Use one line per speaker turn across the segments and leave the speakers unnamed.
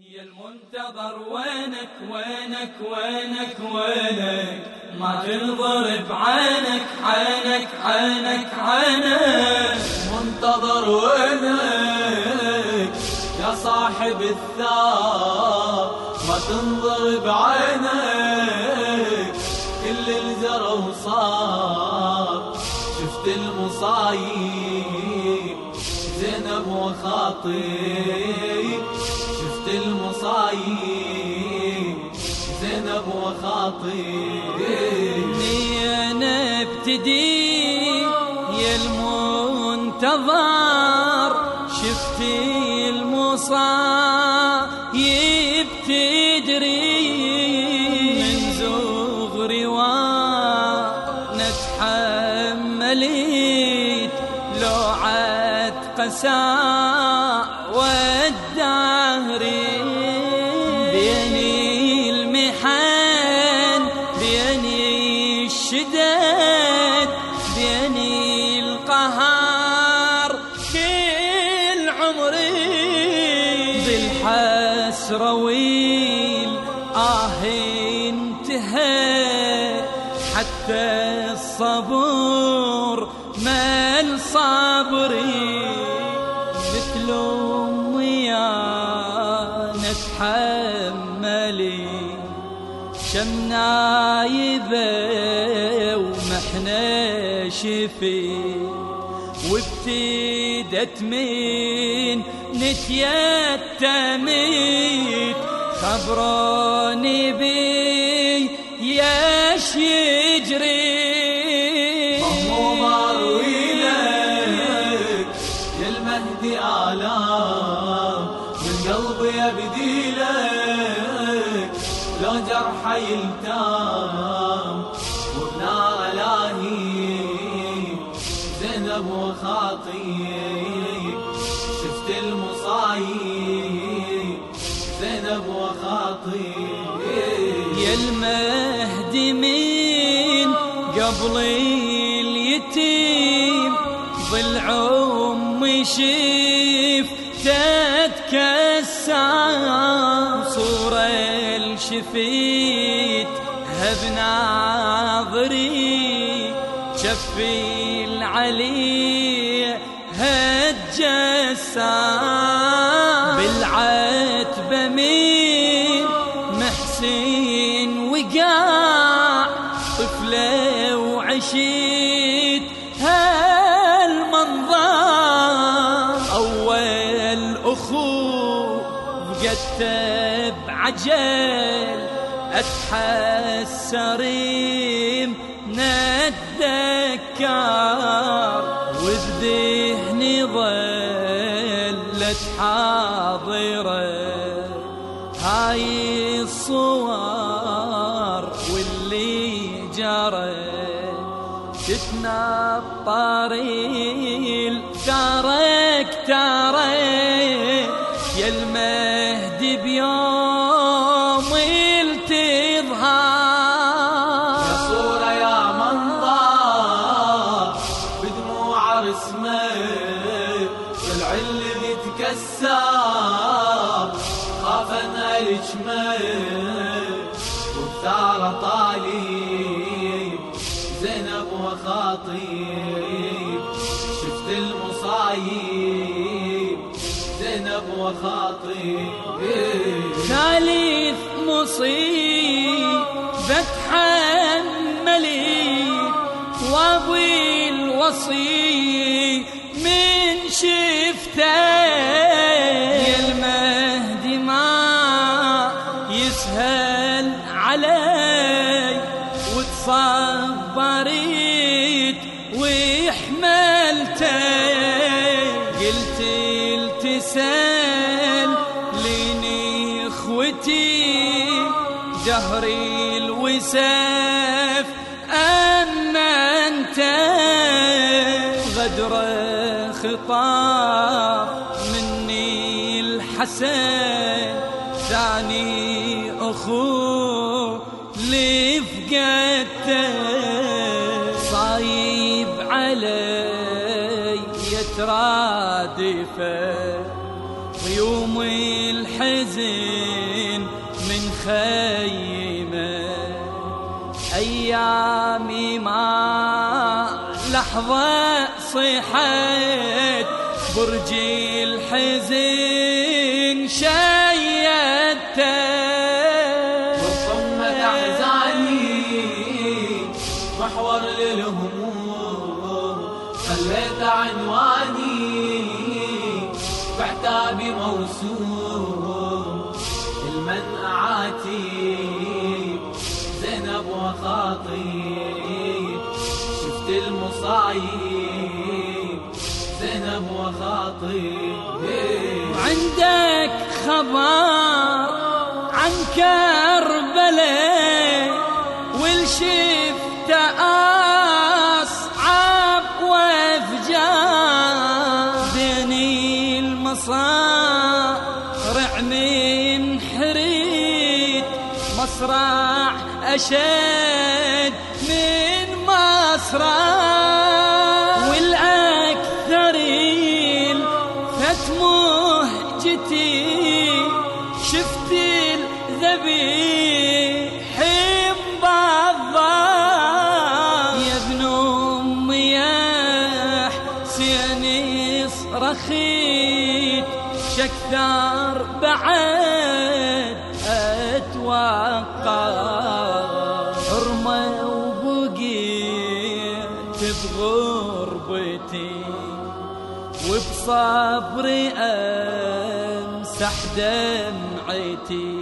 يا المنتظر وينك وينك وينك وينك؟ ما تنضرب عينك عينك عينك عينك.
منتظر وينك يا صاحب الثار. ما تنضرب عينك كل الجرى وصار شفت المصايب زينب وخاطيب. المصايب زينب وخاطيب.
أنا ابتدي يا المنتظر شفتي المصايب تدري من زغري وأنا تحمليت لوعة قساء والدهري بالحسرة والآه انتهى. حتى الصبر من صبري مثل أمي أنا اتحملي شم نايبه ومحنه شفي. وابتدت من نتيتميت خبروني بي
يا المهدي آلام من أبديلك. لو جرح يلتام وبنار لاهي زينب شفت المصايب زينب وخاطيب.
يا المهدي من قبل اليتيم؟ ضلع امي شيف تتكسر صورة الشفيت هب ناظري شفي العلي هالجسام بالعتبة من محسن وقاع طفلة وعشيت هالمنظر. أول أخو فقدت بعجل أتحسر نتذكر وبذهني ظلت حاضرة. هاي الصور واللي جرى. تتنطر ترك ترى. يا
بيتكسر خاف انهلك وبثارة طالب زينب وخاطيب شفت المصايب زينب وخاطيب
ثالث مصيبة تحملت وابوي الوصي من شفته علي وتصبريت وحملته قلت التسال ليني إخوتي جهري الوساف أما أنت. غدر خطاب مني الحسن ثاني اخو علي يترادفه يوم الحزن من خيمة أيامي ما لحظة صحيت برج الحزن
بعتابي موسوم المنعاتي زينب وخاطيب. شفت المصايب زينب وخاطيب.
وعندك خبر عن كربلاء والشفت أشد من مصرع والأكثرين فت مهجتي. شفت الذبيح بالضار يا ابن امي يا حسين صرخيت. شكثر بعد أتوقع وبصبري أمسح دمعتي.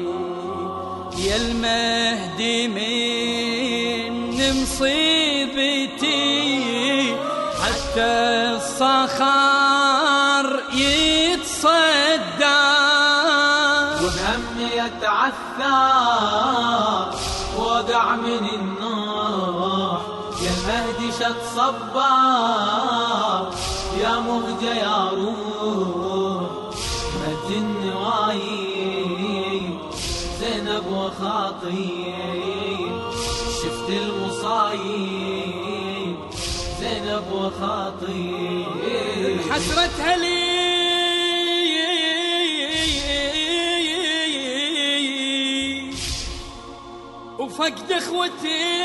يا المهدي من مصيبتي حتى الصخر يتصدى.
وبهمي يتعثر وقع من النوح. يا المهدي شد صبار يا مهجة يا روح مد النوايب زينب وخاطيب شفت المصايب زينب وخاطيب
حسرتها لي وفقد اخوتي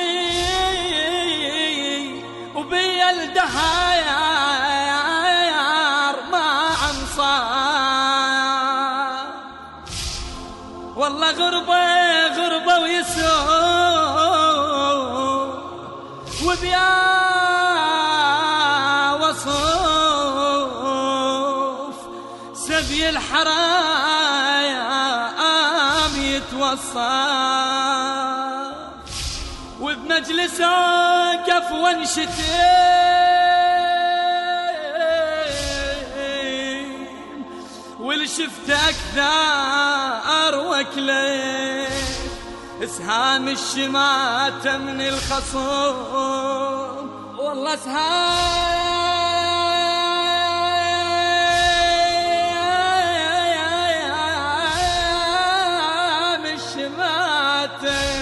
وبي الدهاير غربة غربة ويسوع. وبيا وصوف سبي الحرام يتوصف. وبمجلس اوقف وانشتم شفت أكثر وكلة. إسهام الشماتة من الخصوم. والله إسهام الشماتة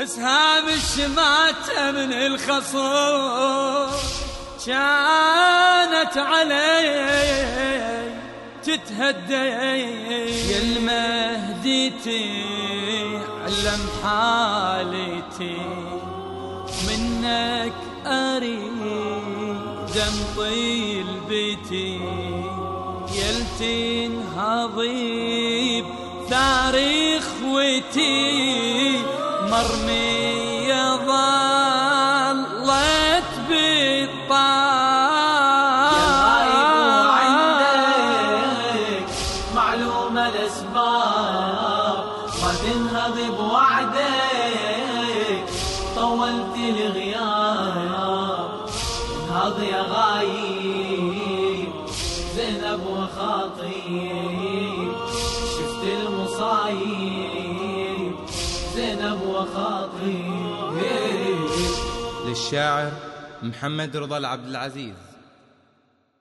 إسهام الشماتة من الخصوم. كانت علي تتهدى يا المهدي تعلم حالتي منك أريد أمضي بيتي. يلتين هضيب تاريخ وتي مرمية
انهض يا غايب زينب وخاطيب. شفت المصايب زينب وخاطيب.
للشاعر محمد رضا العبد العزيز.